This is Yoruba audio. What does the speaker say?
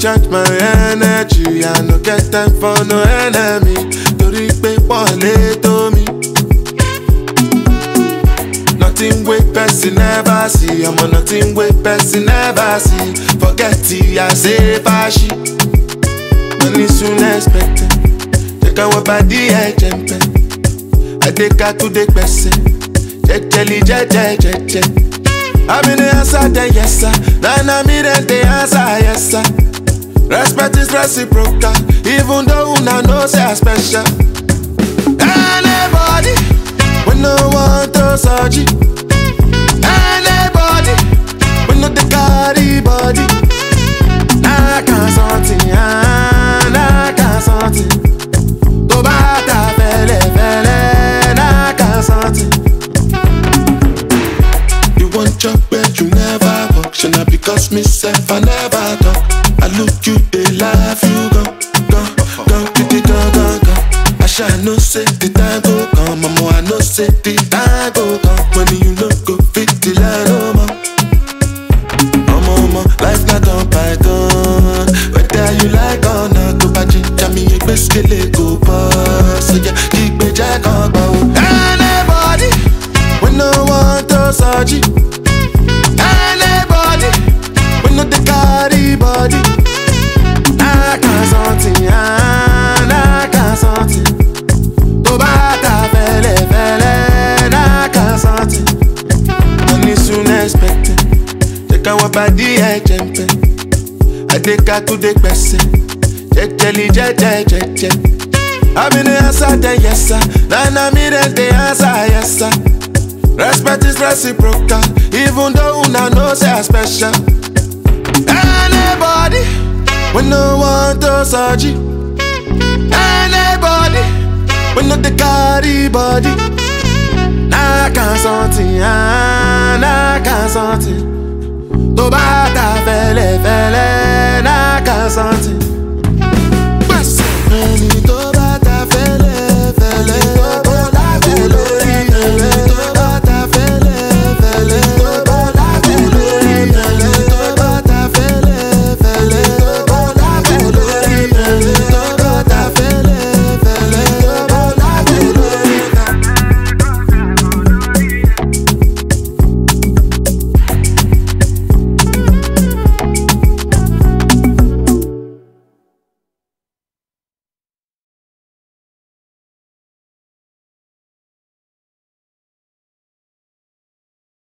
Charge my energy I no get time for no enemy torí pé pọ̀lẹ́ to mi. Nothing wey person never see ọmọ nothing wey person never see forget ti a ṣe fàṣì. Money soon expected jẹ́ káwọn bá dí ẹ̀jẹ̀ ń bẹ̀ adékatúndé gbẹ̀sẹ̀ jẹjẹli jẹjẹjẹjẹ. Àmì ni àṣà dẹ̀ yẹ̀sà, dáná mi dẹ̀ reciprocal even though una know say i special anybody we no want to surgery anybody we no dey carry body n'aka something ah n'aka something tó bá ta fẹ́lẹ́fẹ́lẹ́ n'aka something. you want your bed you never walk. ṣe na because myself, i never talk. look you, they life you, gone, gone, I shall no say the time go come, mama, I ah, no say the time go come. you no go fit the line, Mama, mama, life not on Where Whether you like or not, go best go So yeah, keep jack on, anybody, when no one does, Now body I jump. I take her to the person. Jelly, jelly, jelly, I'm in the answer, then Respect is reciprocal, even though una know say I special. Anybody, when no one to surgery. Anybody, when no the carry body. Toba ta belle, fele na ka